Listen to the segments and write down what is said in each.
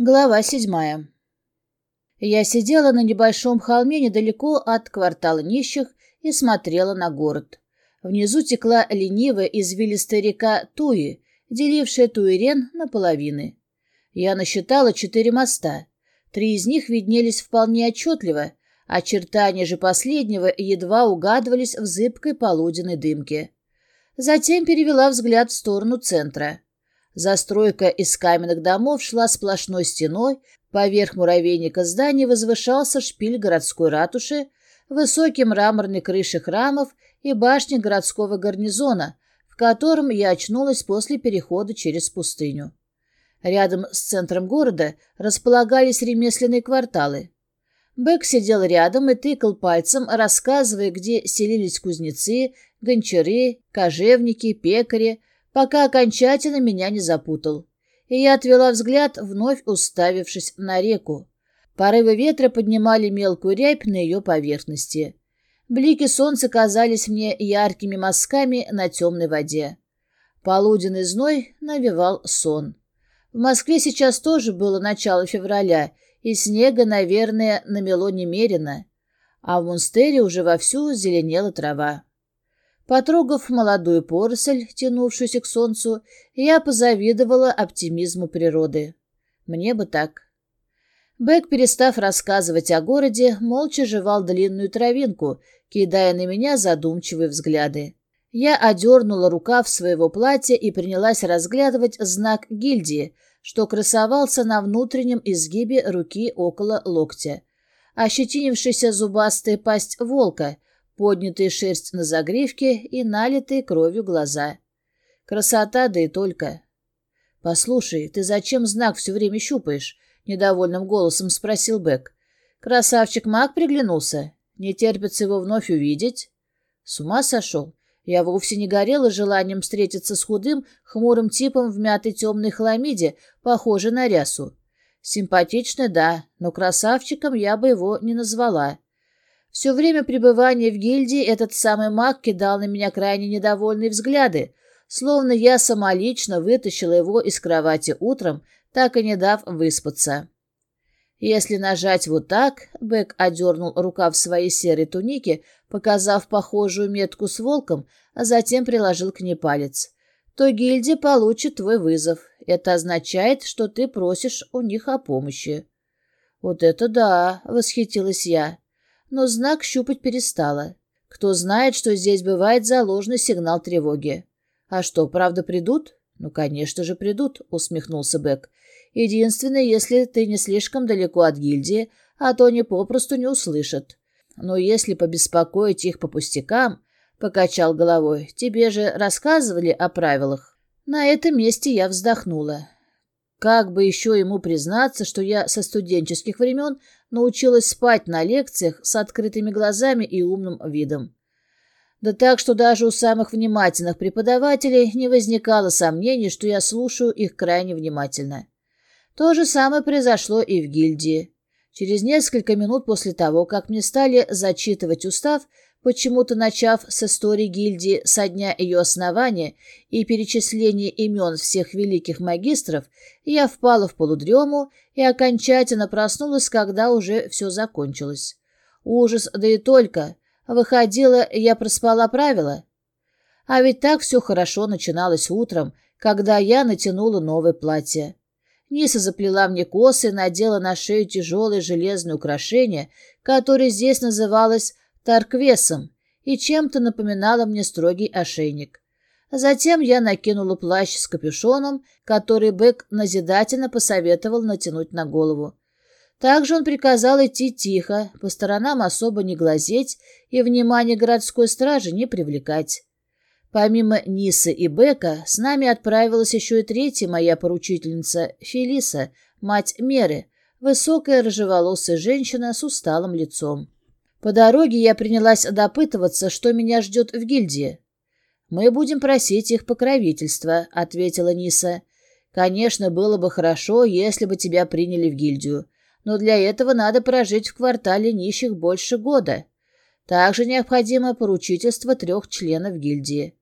Глава седьмая. Я сидела на небольшом холме недалеко от квартала нищих и смотрела на город. Внизу текла ленивая извилистая река Туи, делившая Туирен на половины. Я насчитала четыре моста. Три из них виднелись вполне отчетливо, очертания же последнего едва угадывались в зыбкой полуденной дымке. Затем перевела взгляд в сторону центра. Застройка из каменных домов шла сплошной стеной, поверх муравейника здания возвышался шпиль городской ратуши, высокие мраморные крыши храмов и башни городского гарнизона, в котором я очнулась после перехода через пустыню. Рядом с центром города располагались ремесленные кварталы. Бэк сидел рядом и тыкал пальцем, рассказывая, где селились кузнецы, гончары, кожевники, пекари, пока окончательно меня не запутал. И я отвела взгляд, вновь уставившись на реку. Порывы ветра поднимали мелкую рябь на ее поверхности. Блики солнца казались мне яркими мазками на темной воде. Полуденный зной навевал сон. В Москве сейчас тоже было начало февраля, и снега, наверное, намело немерено, а в Мунстере уже вовсю зеленела трава. Потрогав молодую поросль, тянувшуюся к солнцу, я позавидовала оптимизму природы. Мне бы так. Бэк, перестав рассказывать о городе, молча жевал длинную травинку, кидая на меня задумчивые взгляды. Я одернула рукав своего платья и принялась разглядывать знак гильдии, что красовался на внутреннем изгибе руки около локтя. Ощетинившаяся зубастая пасть волка — поднятая шерсть на загривке и налитые кровью глаза. Красота, да и только. «Послушай, ты зачем знак все время щупаешь?» — недовольным голосом спросил Бек. «Красавчик Мак приглянулся. Не терпится его вновь увидеть?» «С ума сошел? Я вовсе не горела желанием встретиться с худым, хмурым типом в мятой темной хламиде, похожей на рясу. Симпатичный, да, но красавчиком я бы его не назвала. Все время пребывания в гильдии этот самый маг кидал на меня крайне недовольные взгляды, словно я самолично вытащила его из кровати утром, так и не дав выспаться. Если нажать вот так, Бэк одернул рукав своей серой туники, показав похожую метку с волком, а затем приложил к ней палец, то гильдия получит твой вызов. Это означает, что ты просишь у них о помощи. «Вот это да!» — восхитилась я но знак щупать перестала. Кто знает, что здесь бывает заложенный сигнал тревоги. А что, правда придут? Ну, конечно же, придут, усмехнулся Бек. Единственное, если ты не слишком далеко от гильдии, а то они попросту не услышат. Но если побеспокоить их по пустякам, покачал головой, тебе же рассказывали о правилах. На этом месте я вздохнула. Как бы еще ему признаться, что я со студенческих времен научилась спать на лекциях с открытыми глазами и умным видом. Да так, что даже у самых внимательных преподавателей не возникало сомнений, что я слушаю их крайне внимательно. То же самое произошло и в гильдии. Через несколько минут после того, как мне стали зачитывать устав, почему-то начав с истории гильдии со дня ее основания и перечисления имен всех великих магистров, я впала в полудрему и окончательно проснулась, когда уже все закончилось. Ужас, да и только. Выходило, я проспала правила. А ведь так все хорошо начиналось утром, когда я натянула новое платье. Ниса заплела мне косы и надела на шею тяжелое железное украшение, которое здесь называлось тарквесом и чем-то напоминало мне строгий ошейник. Затем я накинула плащ с капюшоном, который Бэк назидательно посоветовал натянуть на голову. Также он приказал идти тихо, по сторонам особо не глазеть и внимание городской стражи не привлекать. Помимо Нисы и Бека, с нами отправилась еще и третья моя поручительница, Фелиса, мать Меры, высокая рыжеволосая женщина с усталым лицом. По дороге я принялась допытываться, что меня ждет в гильдии. «Мы будем просить их покровительства», — ответила Ниса. «Конечно, было бы хорошо, если бы тебя приняли в гильдию, но для этого надо прожить в квартале нищих больше года. Также необходимо поручительство трех членов гильдии.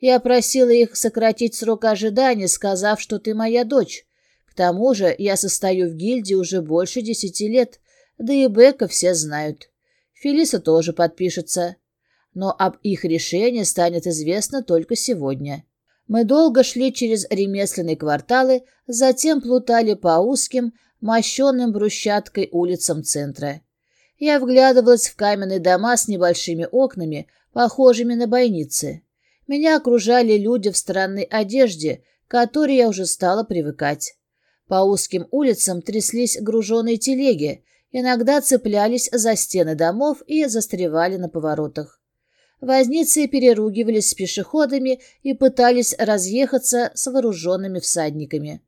Я просила их сократить срок ожидания, сказав, что ты моя дочь. К тому же я состою в гильдии уже больше десяти лет, да и Бека все знают. Фелиса тоже подпишется. Но об их решении станет известно только сегодня. Мы долго шли через ремесленные кварталы, затем плутали по узким, мощенным брусчаткой улицам центра. Я вглядывалась в каменные дома с небольшими окнами, похожими на бойницы. Меня окружали люди в странной одежде, к которой я уже стала привыкать. По узким улицам тряслись груженные телеги, иногда цеплялись за стены домов и застревали на поворотах. Возницы переругивались с пешеходами и пытались разъехаться с вооруженными всадниками.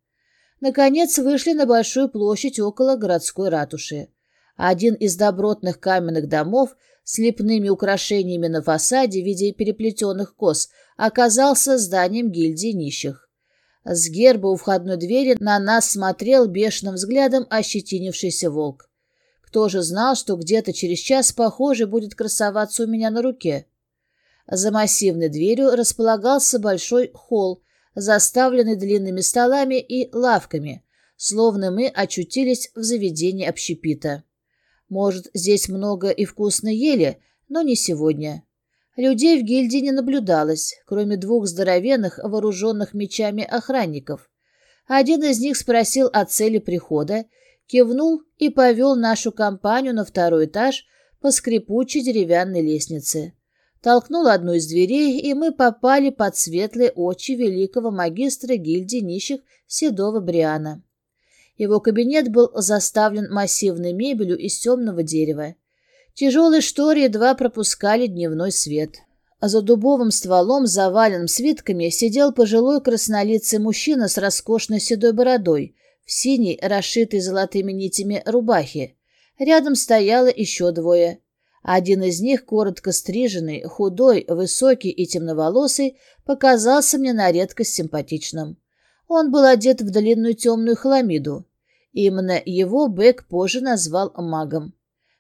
Наконец вышли на большую площадь около городской ратуши. Один из добротных каменных домов с лепными украшениями на фасаде в виде переплетенных кос оказался зданием гильдии нищих. С герба у входной двери на нас смотрел бешеным взглядом ощетинившийся волк. Кто же знал, что где-то через час похоже будет красоваться у меня на руке? За массивной дверью располагался большой холл, заставленный длинными столами и лавками, словно мы очутились в заведении общепита. Может, здесь много и вкусно ели, но не сегодня. Людей в гильдии не наблюдалось, кроме двух здоровенных, вооруженных мечами охранников. Один из них спросил о цели прихода, кивнул и повел нашу компанию на второй этаж по скрипучей деревянной лестнице толкнул одну из дверей, и мы попали под светлые очи великого магистра гильдии нищих Седова Бриана. Его кабинет был заставлен массивной мебелью из темного дерева. Тяжелые шторы едва пропускали дневной свет. А за дубовым стволом, заваленным свитками, сидел пожилой краснолицый мужчина с роскошной седой бородой, синей, расшитой золотыми нитями рубахе. Рядом стояло еще двое. Один из них, коротко стриженный, худой, высокий и темноволосый, показался мне на редкость симпатичным. Он был одет в длинную темную хламиду. Именно его Бек позже назвал магом.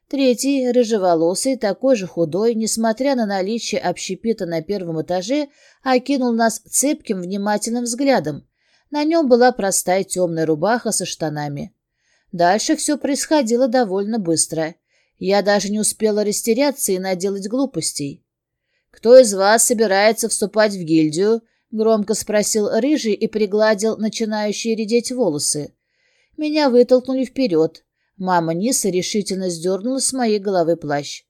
Третий, рыжеволосый, такой же худой, несмотря на наличие общепита на первом этаже, окинул нас цепким, внимательным взглядом. На нем была простая темная рубаха со штанами. Дальше все происходило довольно быстро. Я даже не успела растеряться и наделать глупостей. «Кто из вас собирается вступать в гильдию?» — громко спросил Рыжий и пригладил начинающие редеть волосы. Меня вытолкнули вперед. Мама Ниса решительно сдернула с моей головы плащ.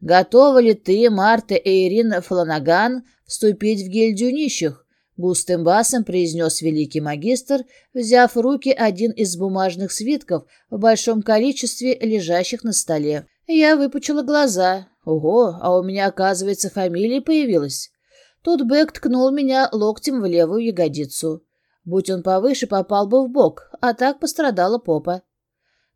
«Готова ли ты, Марта и Ирина Фланаган, вступить в гильдию нищих?» — густым басом произнес великий магистр, взяв в руки один из бумажных свитков в большом количестве, лежащих на столе. Я выпучила глаза. Ого, а у меня, оказывается, фамилия появилась. Тут Бэк ткнул меня локтем в левую ягодицу. Будь он повыше, попал бы в бок, а так пострадала попа.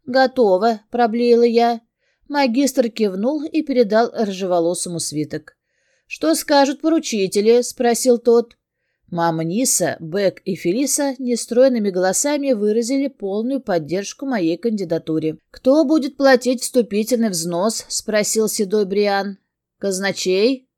«Готово», — проблеяла я. Магистр кивнул и передал рыжеволосому свиток. «Что скажут поручители?» — спросил тот. Мама Ниса, Бек и Фелиса нестройными голосами выразили полную поддержку моей кандидатуре. «Кто будет платить вступительный взнос?» — спросил седой Бриан. «Казначей?»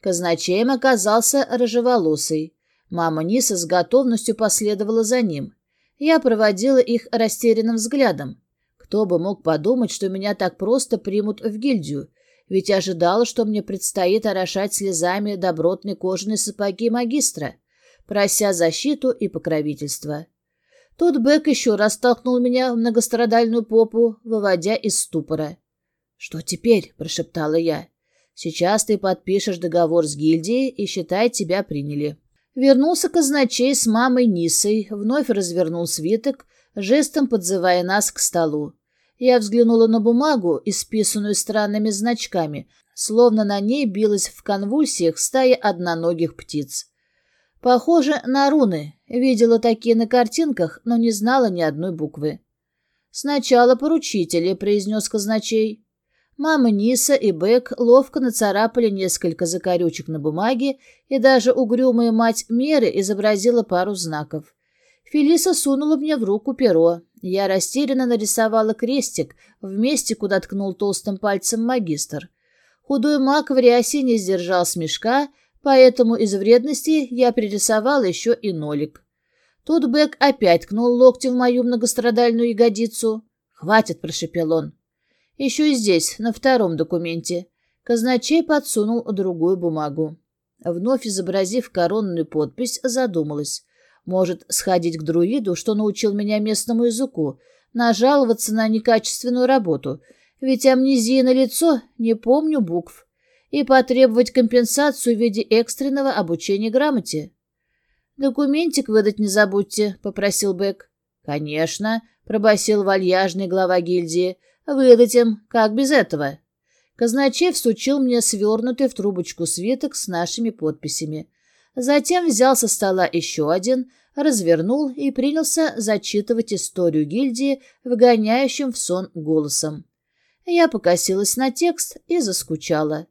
Казначеем оказался рыжеволосый. Мама Ниса с готовностью последовала за ним. Я проводила их растерянным взглядом. Кто бы мог подумать, что меня так просто примут в гильдию, ведь ожидала, что мне предстоит орошать слезами добротные кожаные сапоги магистра прося защиту и покровительство. Тут Бек еще раз толкнул меня в многострадальную попу, выводя из ступора. «Что теперь?» — прошептала я. «Сейчас ты подпишешь договор с гильдией и, считай, тебя приняли». Вернулся казначей с мамой Нисой, вновь развернул свиток, жестом подзывая нас к столу. Я взглянула на бумагу, исписанную странными значками, словно на ней билась в конвульсиях стая одноногих птиц. Похоже на руны. Видела такие на картинках, но не знала ни одной буквы. «Сначала поручители», — произнес казначей. Мама Ниса и Бек ловко нацарапали несколько закорючек на бумаге, и даже угрюмая мать Меры изобразила пару знаков. Фелиса сунула мне в руку перо. Я растерянно нарисовала крестик в месте, куда ткнул толстым пальцем магистр. Худой маг в рясе не сдержал смешка, поэтому из вредности я пририсовала еще и нолик. Тут Бэк опять кнул локтем в мою многострадальную ягодицу. «Хватит», — прошепел он. «Еще и здесь, на втором документе». Казначей подсунул другую бумагу. Вновь изобразив коронную подпись, задумалась. Может, сходить к друиду, что научил меня местному языку, нажаловаться на некачественную работу, ведь амнезия на лицо, не помню букв, и потребовать компенсацию в виде экстренного обучения грамоте. «Документик выдать не забудьте», — попросил Бек. «Конечно», — пробасил вальяжный глава гильдии. «Выдадим. Как без этого?» Казначей всучил мне свернутый в трубочку свиток с нашими подписями. Затем взял со стола еще один, развернул и принялся зачитывать историю гильдии, вгоняющим в сон голосом. Я покосилась на текст и заскучала.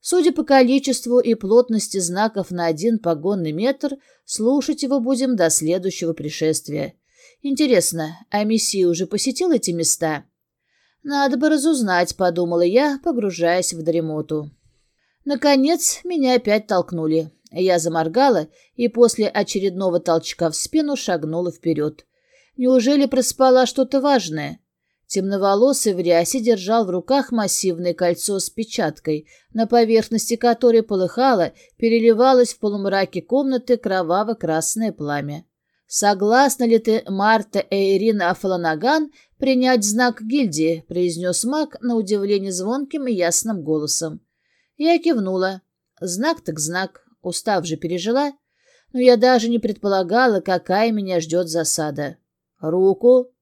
Судя по количеству и плотности знаков на один погонный метр, слушать его будем до следующего пришествия. Интересно, а Мессия уже посетил эти места? Надо бы разузнать, подумала я, погружаясь в дремоту. Наконец, меня опять толкнули. Я заморгала и после очередного толчка в спину шагнула вперед. Неужели проспала что-то важное? Темноволосый в рясе держал в руках массивное кольцо с печаткой, на поверхности которой полыхало, переливалось в полумраке комнаты кроваво-красное пламя. «Согласна ли ты, Марта Эйрина Афаланаган, принять знак гильдии?» — произнес маг на удивление звонким и ясным голосом. Я кивнула. Знак так знак, устав же пережила. Но я даже не предполагала, какая меня ждет засада. «Руку!»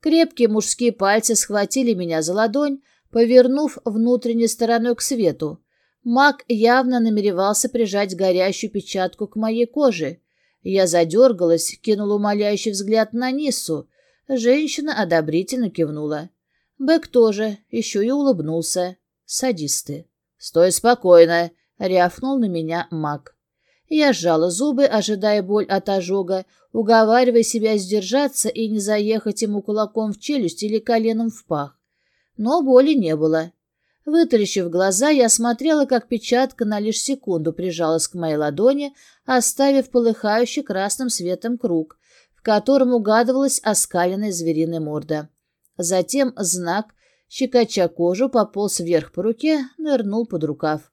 Крепкие мужские пальцы схватили меня за ладонь, повернув внутренней стороной к свету. Маг явно намеревался прижать горящую печатку к моей коже. Я задергалась, кинула умоляющий взгляд на Ниссу. Женщина одобрительно кивнула. Бэк тоже, еще и улыбнулся. Садисты. «Стой спокойно!» — рявкнул на меня маг. Я сжала зубы, ожидая боль от ожога, уговаривая себя сдержаться и не заехать ему кулаком в челюсть или коленом в пах. Но боли не было. Вытаращив глаза, я смотрела, как печатка на лишь секунду прижалась к моей ладони, оставив полыхающий красным светом круг, в котором угадывалась оскаленная звериная морда. Затем знак, щекоча кожу, пополз вверх по руке, нырнул под рукав.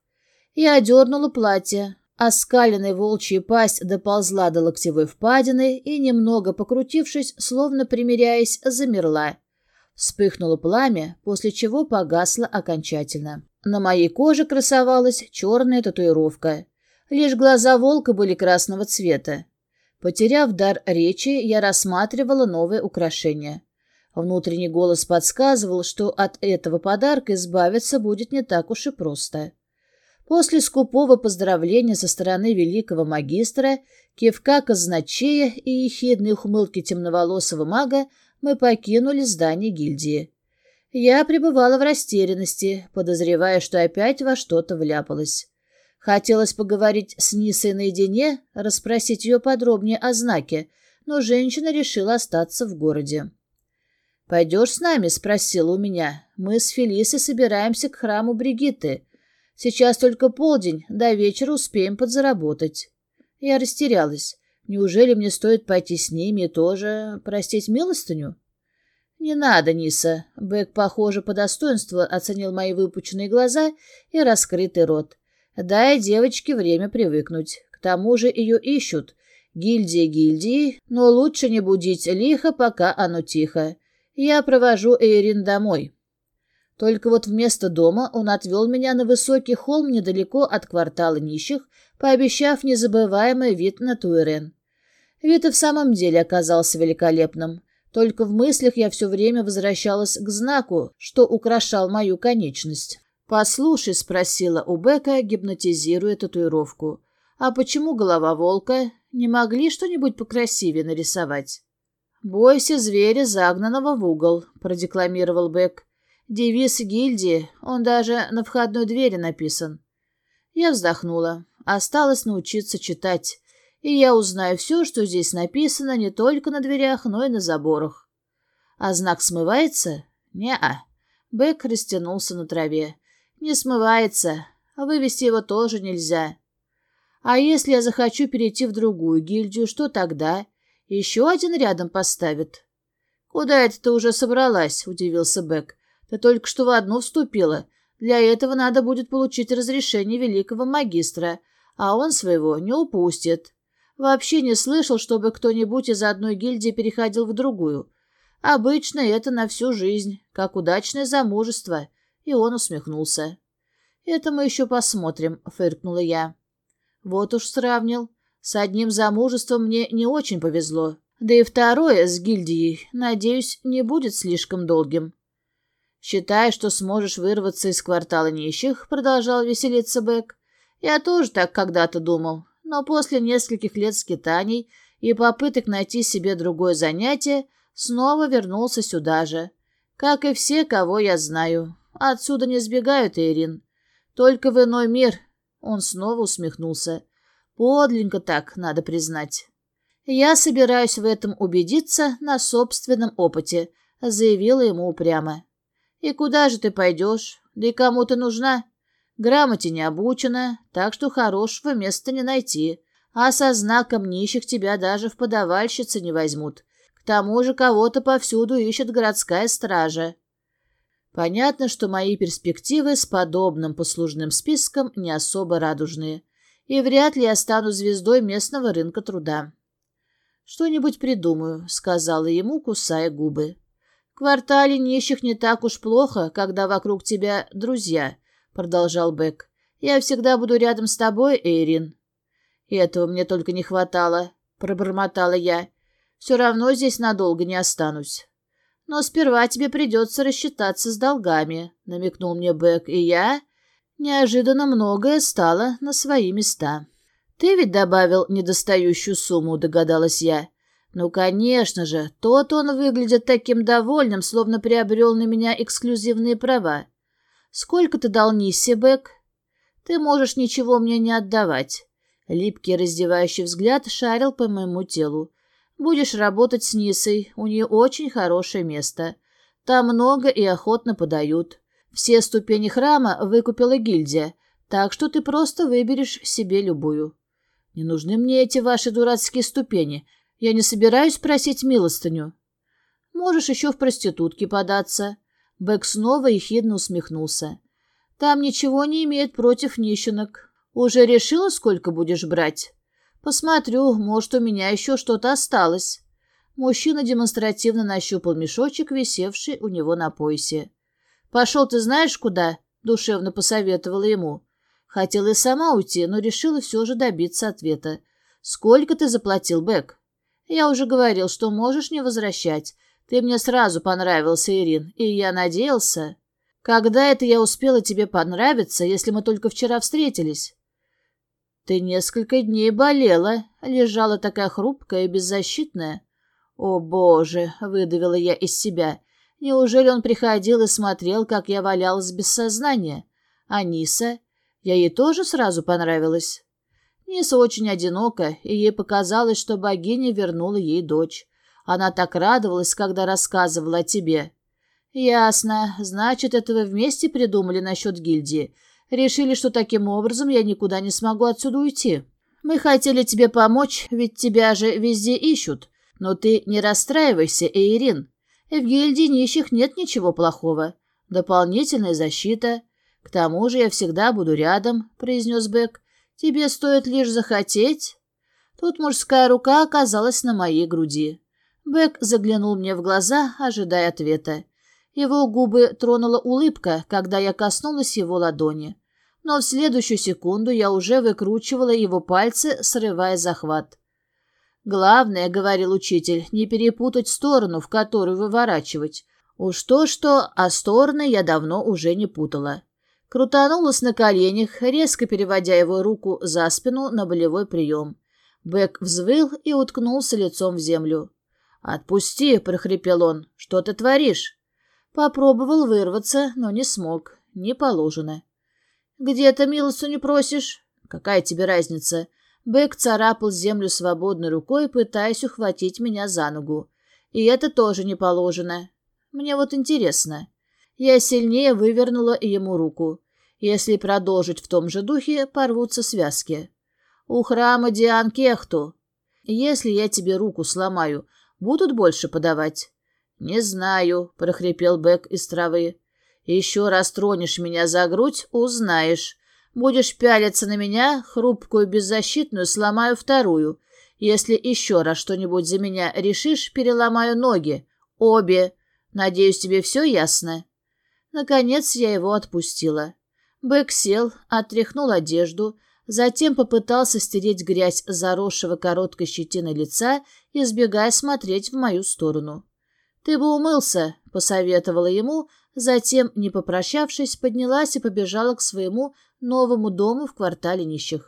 Я одернула платье, Оскаленная волчья пасть доползла до локтевой впадины и, немного покрутившись, словно примиряясь, замерла. Вспыхнуло пламя, после чего погасло окончательно. На моей коже красовалась черная татуировка. Лишь глаза волка были красного цвета. Потеряв дар речи, я рассматривала новое украшение. Внутренний голос подсказывал, что от этого подарка избавиться будет не так уж и просто. После скупого поздравления со стороны великого магистра, кивка казначея и ехидной ухмылки темноволосого мага мы покинули здание гильдии. Я пребывала в растерянности, подозревая, что опять во что-то вляпалась. Хотелось поговорить с Нисой наедине, расспросить ее подробнее о знаке, но женщина решила остаться в городе. «Пойдешь с нами?» — спросила у меня. «Мы с Фелисой собираемся к храму Бригитты. Сейчас только полдень, до вечера успеем подзаработать. Я растерялась. Неужели мне стоит пойти с ними тоже простить милостыню? Не надо, Ниса. Бэк, похоже, по достоинству оценил мои выпученные глаза и раскрытый рот. Дай девочке время привыкнуть. К тому же ее ищут. Гильдия гильдии, но лучше не будить лихо, пока оно тихо. Я провожу Эйрин домой. Только вот вместо дома он отвел меня на высокий холм недалеко от квартала нищих, пообещав незабываемый вид на Туэрен. Вид и в самом деле оказался великолепным. Только в мыслях я все время возвращалась к знаку, что украшал мою конечность. «Послушай», — спросила у Бека, гипнотизируя татуировку, «а почему голова волка? Не могли что-нибудь покрасивее нарисовать?» «Бойся зверя, загнанного в угол», — продекламировал Бек. Девиз гильдии, он даже на входной двери написан. Я вздохнула. Осталось научиться читать, и я узнаю все, что здесь написано не только на дверях, но и на заборах. А знак смывается? Не-а. Бэк растянулся на траве. Не смывается, а вывести его тоже нельзя. А если я захочу перейти в другую гильдию, что тогда? Еще один рядом поставит. «Куда это ты уже собралась?» — удивился Бек. «Ты только что в одну вступила. Для этого надо будет получить разрешение великого магистра, а он своего не упустит. Вообще не слышал, чтобы кто-нибудь из одной гильдии переходил в другую. Обычно это на всю жизнь, как удачное замужество». И он усмехнулся. «Это мы еще посмотрим», — фыркнула я. «Вот уж сравнил. С одним замужеством мне не очень повезло. Да и второе с гильдией, надеюсь, не будет слишком долгим». «Считай, что сможешь вырваться из квартала нищих», — продолжал веселиться Бэк. «Я тоже так когда-то думал, но после нескольких лет скитаний и попыток найти себе другое занятие снова вернулся сюда же. Как и все, кого я знаю. Отсюда не сбегают, Ирин. Только в иной мир. Он снова усмехнулся. Подленько так, надо признать. Я собираюсь в этом убедиться на собственном опыте, заявила ему упрямо. И куда же ты пойдешь? Да и кому ты нужна? Грамоте не обучена, так что хорошего места не найти. А со знаком нищих тебя даже в подавальщицы не возьмут. К тому же кого-то повсюду ищет городская стража. Понятно, что мои перспективы с подобным послужным списком не особо радужные, и вряд ли я стану звездой местного рынка труда. «Что-нибудь придумаю», — сказала ему, кусая губы. «В квартале нищих не так уж плохо, когда вокруг тебя друзья», — продолжал Бек. «Я всегда буду рядом с тобой, Эйрин». «Этого мне только не хватало», — пробормотала я. «Все равно здесь надолго не останусь». Но сперва тебе придется рассчитаться с долгами, — намекнул мне Бэк, и я... Неожиданно многое стало на свои места. Ты ведь добавил недостающую сумму, догадалась я. Ну, конечно же, тот он выглядит таким довольным, словно приобрел на меня эксклюзивные права. Сколько ты дал Ниссе, Бэк? Ты можешь ничего мне не отдавать. Липкий раздевающий взгляд шарил по моему телу. Будешь работать с Нисой, у нее очень хорошее место. Там много и охотно подают. Все ступени храма выкупила гильдия, так что ты просто выберешь себе любую. Не нужны мне эти ваши дурацкие ступени. Я не собираюсь просить милостыню. Можешь еще в проститутки податься. Бэк снова ехидно усмехнулся. Там ничего не имеет против нищенок. Уже решила, сколько будешь брать? «Посмотрю, может, у меня еще что-то осталось». Мужчина демонстративно нащупал мешочек, висевший у него на поясе. «Пошел ты знаешь куда?» — душевно посоветовала ему. Хотела и сама уйти, но решила все же добиться ответа. «Сколько ты заплатил, Бэк?» «Я уже говорил, что можешь не возвращать. Ты мне сразу понравился, Ирин, и я надеялся...» «Когда это я успела тебе понравиться, если мы только вчера встретились?» Ты несколько дней болела, лежала такая хрупкая и беззащитная. О, боже, выдавила я из себя. Неужели он приходил и смотрел, как я валялась без сознания? А Ниса? Я ей тоже сразу понравилась. Ниса очень одинока, и ей показалось, что богиня вернула ей дочь. Она так радовалась, когда рассказывала о тебе. Ясно. Значит, это вы вместе придумали насчет гильдии. Решили, что таким образом я никуда не смогу отсюда уйти. Мы хотели тебе помочь, ведь тебя же везде ищут. Но ты не расстраивайся, Эйрин. В гильдии нищих нет ничего плохого. Дополнительная защита. К тому же я всегда буду рядом, — произнес Бек. Тебе стоит лишь захотеть. Тут мужская рука оказалась на моей груди. Бек заглянул мне в глаза, ожидая ответа. Его губы тронула улыбка, когда я коснулась его ладони. Но в следующую секунду я уже выкручивала его пальцы, срывая захват. «Главное, — говорил учитель, — не перепутать сторону, в которую выворачивать. Уж то-что, а стороны я давно уже не путала». Крутанулась на коленях, резко переводя его руку за спину на болевой прием. Бэк взвыл и уткнулся лицом в землю. «Отпусти!» — прохрипел он. «Что ты творишь?» Попробовал вырваться, но не смог. Не положено. «Где-то милостыню просишь?» «Какая тебе разница?» Бэк царапал землю свободной рукой, пытаясь ухватить меня за ногу. И это тоже не положено. Мне вот интересно. Я сильнее вывернула ему руку. Если продолжить в том же духе, порвутся связки. У храма Диан Кехту. Если я тебе руку сломаю, будут больше подавать? Не знаю, прохрипел Бэк из травы. Еще раз тронешь меня за грудь, узнаешь. Будешь пялиться на меня, хрупкую беззащитную, сломаю вторую. Если еще раз что-нибудь за меня решишь, переломаю ноги. Обе. Надеюсь, тебе все ясно?» Наконец я его отпустила. Бэк сел, отряхнул одежду, затем попытался стереть грязь заросшего короткой щетиной лица, избегая смотреть в мою сторону. «Ты бы умылся», — посоветовала ему, затем, не попрощавшись, поднялась и побежала к своему новому дому в квартале нищих.